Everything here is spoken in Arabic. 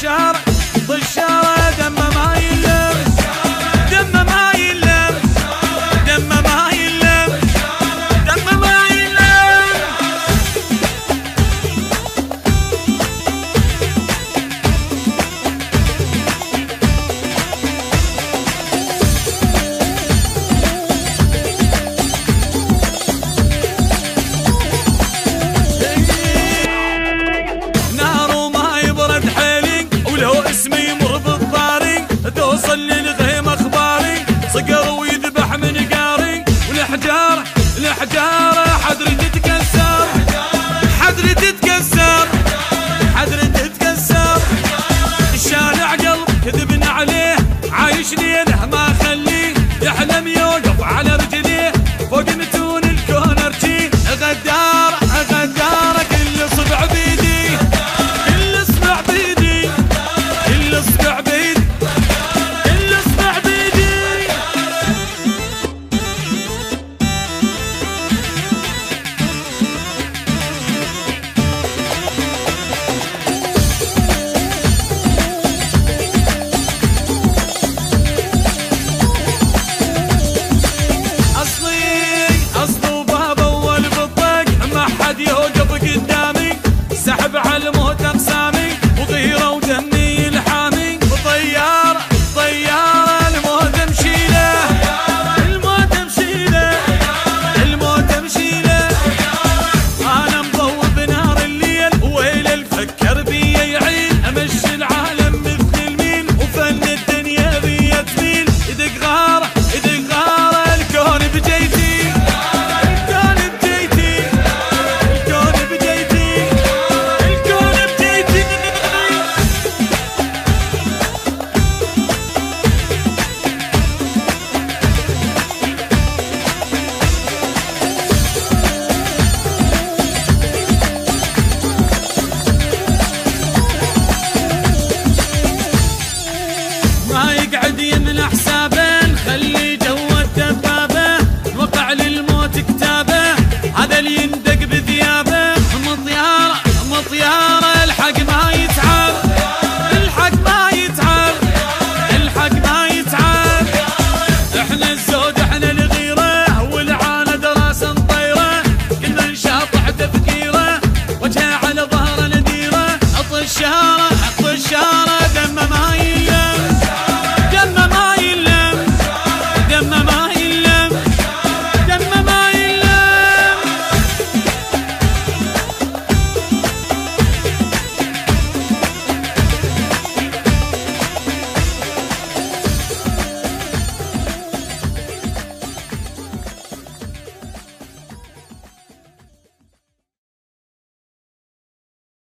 طشارة دم احد يوقف قدامي سحب على الموت أقسامي وطيرة يقعد يمنح ساعة.